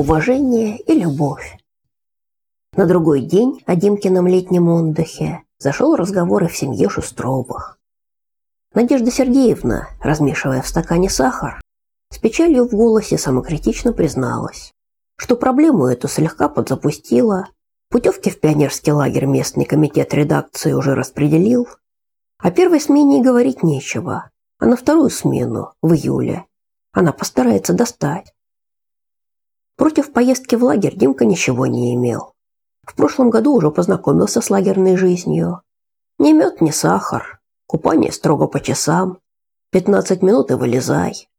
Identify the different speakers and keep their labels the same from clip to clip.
Speaker 1: уважение и любовь. На другой день о Димкином летнем отдыхе зашел разговор и в семье Шустровых. Надежда Сергеевна, размешивая в стакане сахар, с печалью в голосе самокритично призналась, что проблему эту слегка подзапустила, путевки в пионерский лагерь местный комитет редакции уже распределил, о первой смене и говорить нечего, а на вторую смену, в июле, она постарается достать. Против поездки в лагерь Димка ничего не имел. В прошлом году уже познакомился с лагерной жизнью. Ни мед, ни сахар. Купание строго по часам. 15 минут и вылезай.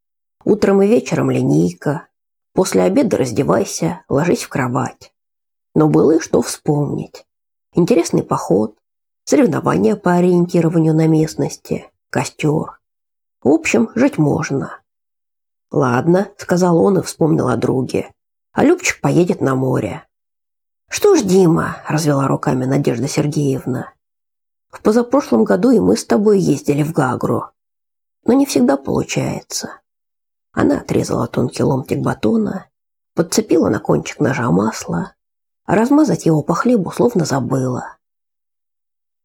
Speaker 1: Утром и вечером линейка. После обеда раздевайся, ложись в кровать. Но было и что вспомнить. Интересный поход, соревнования по ориентированию на местности, костер. В общем, жить можно. Ладно, сказал он и вспомнил о друге. А Любчик поедет на море. Что ж, Дима, развела руками Надежда Сергеевна. В позапрошлом году и мы с тобой ездили в Гагру. Но не всегда получается. Она отрезала тонкий ломтик батона, подцепила на кончик ножа масло, а размазать его по хлебу словно забыла.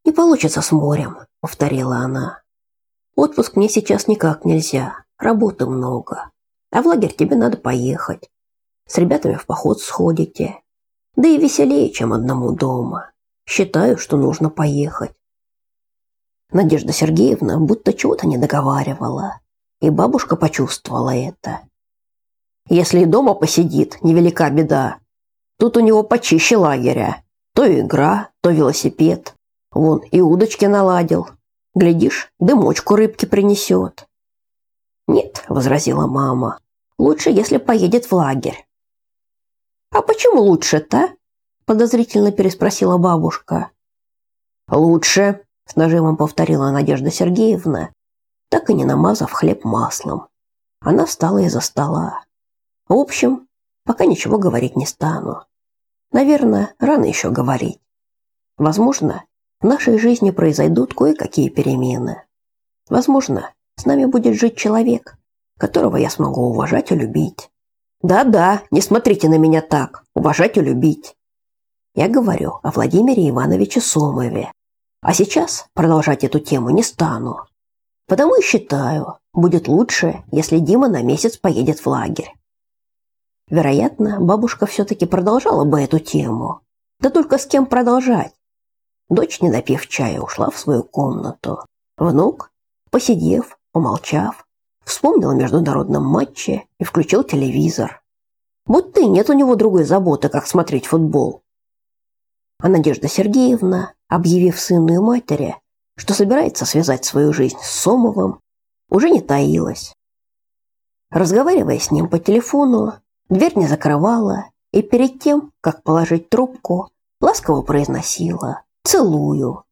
Speaker 1: Не получится с морем, повторила она. Отпуск мне сейчас никак нельзя, работы много. А в лагерь тебе надо поехать. С ребятами в поход сходите. Да и веселее, чем одному дома. Считаю, что нужно поехать. Надежда Сергеевна будто чего-то не договаривала, и бабушка почувствовала это. Если и дома посидит, невелика беда. Тут у него почище лагеря. То игра, то велосипед. Вон и удочки наладил. Глядишь, дымочку рыбки принесет. Нет, возразила мама. Лучше, если поедет в лагерь. А почему лучше-то? подозрительно переспросила бабушка. Лучше, с нажимом повторила Надежда Сергеевна, так и не намазав хлеб маслом. Она встала из-за стола. В общем, пока ничего говорить не стану. Наверное, рано еще говорить. Возможно, в нашей жизни произойдут кое-какие перемены. Возможно, с нами будет жить человек, которого я смогу уважать и любить. Да-да, не смотрите на меня так. Уважать и любить. Я говорю о Владимире Ивановиче Сомове. А сейчас продолжать эту тему не стану. Потому и считаю, будет лучше, если Дима на месяц поедет в лагерь. Вероятно, бабушка все-таки продолжала бы эту тему. Да только с кем продолжать? Дочь, не допив чая, ушла в свою комнату. Внук, посидев, помолчав, вспомнил о международном матче и включил телевизор. Будто и нет у него другой заботы, как смотреть футбол. А Надежда Сергеевна, объявив сыну и матери, что собирается связать свою жизнь с Сомовым, уже не таилась. Разговаривая с ним по телефону, дверь не закрывала и перед тем, как положить трубку, ласково произносила «целую».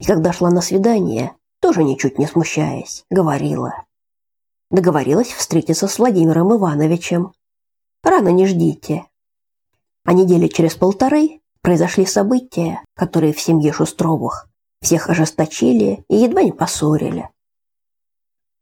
Speaker 1: И когда шла на свидание, тоже ничуть не смущаясь, говорила Договорилась встретиться с Владимиром Ивановичем. Рано не ждите. А недели через полторы произошли события, которые в семье Шустровых всех ожесточили и едва не поссорили.